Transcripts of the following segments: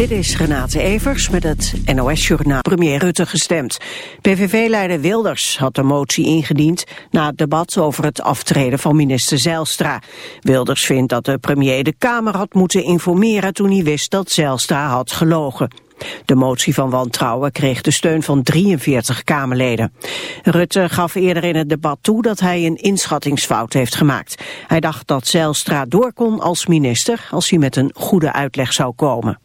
Dit is Renate Evers met het NOS-journaal premier Rutte gestemd. PVV-leider Wilders had de motie ingediend na het debat over het aftreden van minister Zijlstra. Wilders vindt dat de premier de Kamer had moeten informeren toen hij wist dat Zijlstra had gelogen. De motie van wantrouwen kreeg de steun van 43 Kamerleden. Rutte gaf eerder in het debat toe dat hij een inschattingsfout heeft gemaakt. Hij dacht dat Zijlstra door kon als minister als hij met een goede uitleg zou komen.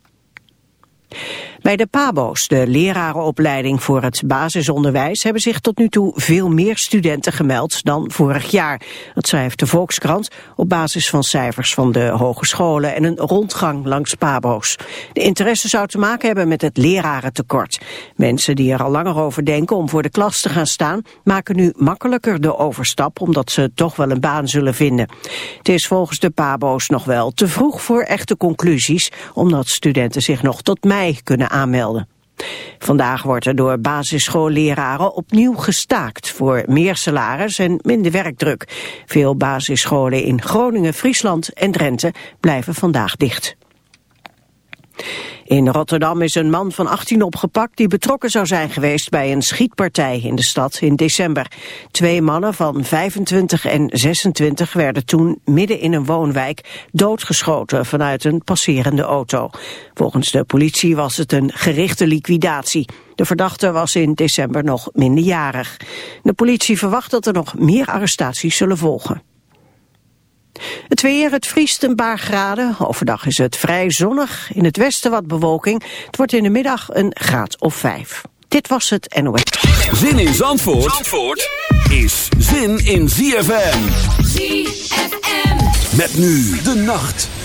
Bij de PABO's, de lerarenopleiding voor het basisonderwijs, hebben zich tot nu toe veel meer studenten gemeld dan vorig jaar. Dat schrijft de Volkskrant op basis van cijfers van de hogescholen en een rondgang langs PABO's. De interesse zou te maken hebben met het lerarentekort. Mensen die er al langer over denken om voor de klas te gaan staan, maken nu makkelijker de overstap omdat ze toch wel een baan zullen vinden. Het is volgens de PABO's nog wel te vroeg voor echte conclusies, omdat studenten zich nog tot mei kunnen aanmelden. Vandaag wordt er door basisschoolleraren opnieuw gestaakt voor meer salaris en minder werkdruk. Veel basisscholen in Groningen, Friesland en Drenthe blijven vandaag dicht. In Rotterdam is een man van 18 opgepakt die betrokken zou zijn geweest bij een schietpartij in de stad in december. Twee mannen van 25 en 26 werden toen midden in een woonwijk doodgeschoten vanuit een passerende auto. Volgens de politie was het een gerichte liquidatie. De verdachte was in december nog minderjarig. De politie verwacht dat er nog meer arrestaties zullen volgen. Het weer, het vriest een paar graden. Overdag is het vrij zonnig. In het westen wat bewolking. Het wordt in de middag een graad of vijf. Dit was het NOS. Zin in Zandvoort, Zandvoort is zin in ZFM. ZFM. Met nu de nacht.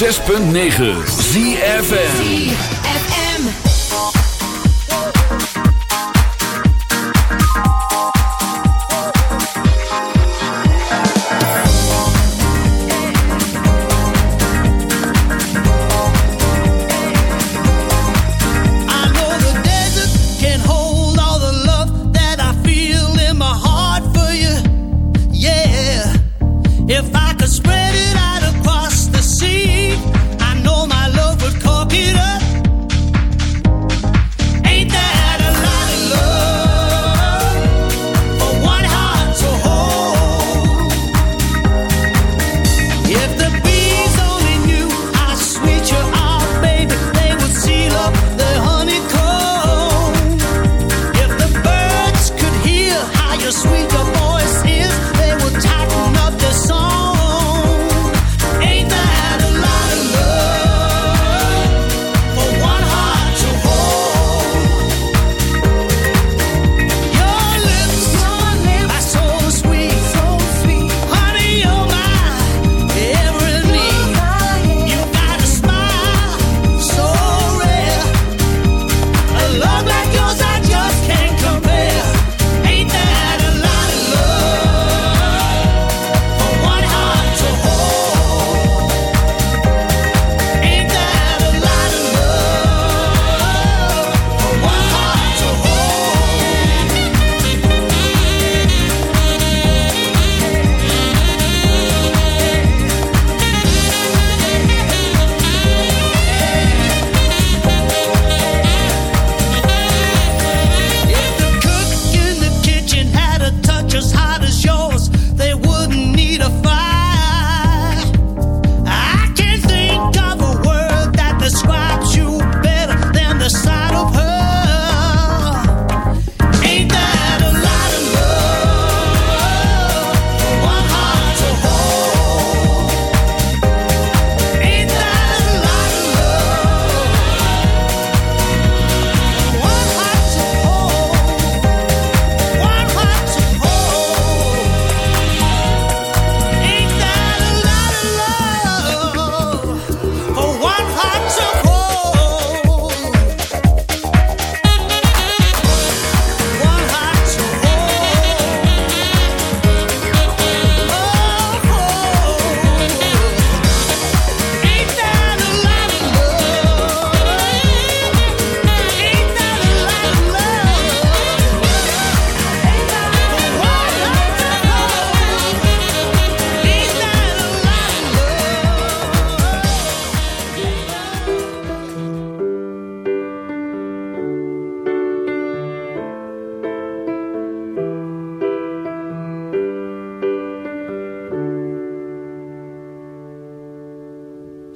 106.9 ZFN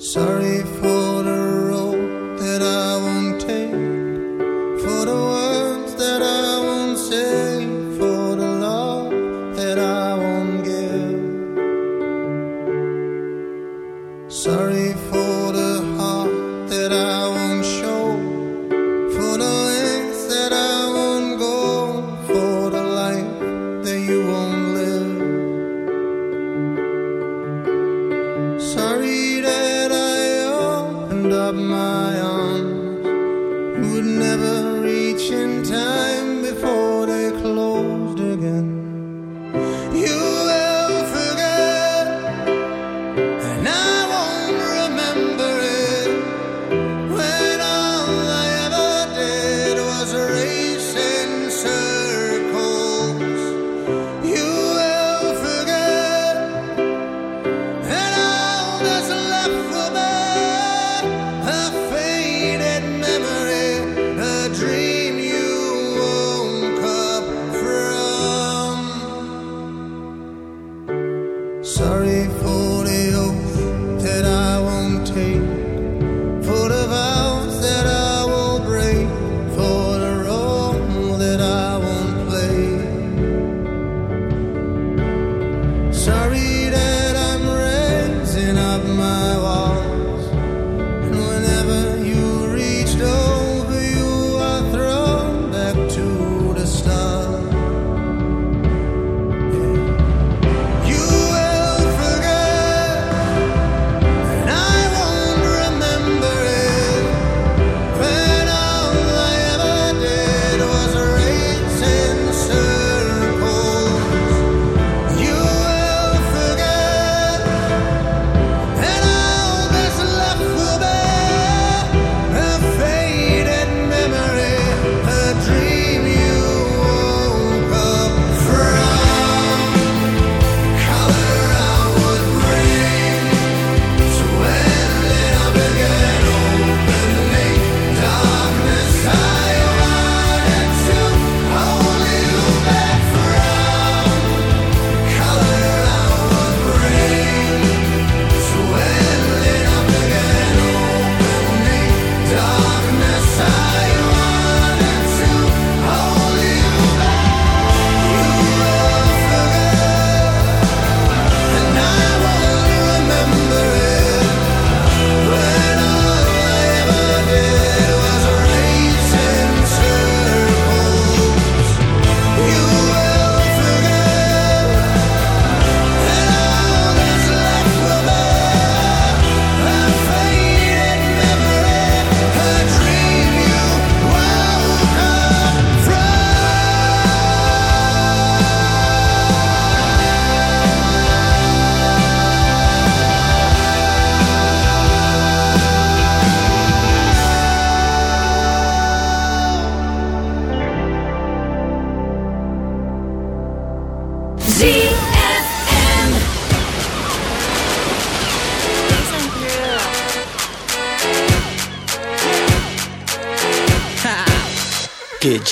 Sorry for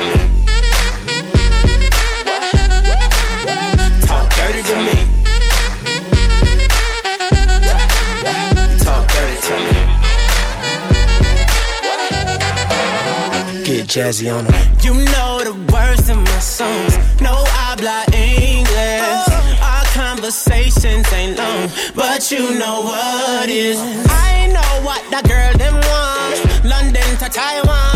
Me. Talk dirty to me. Talk dirty to me. Get jazzy on them. You know the words in my songs. No I habla English. Oh. Our conversations ain't long, but you know what is. I know what that girl them want. London to Taiwan.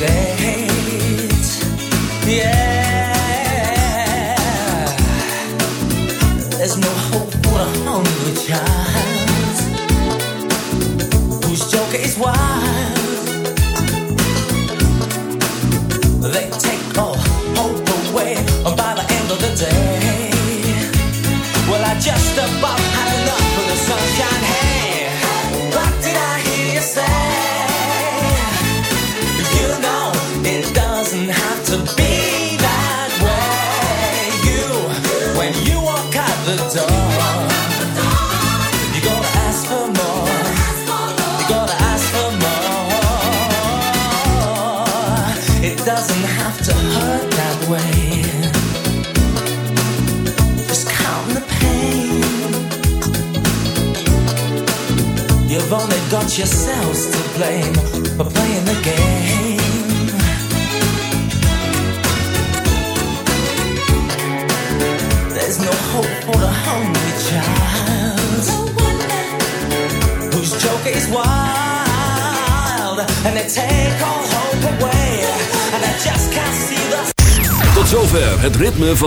there.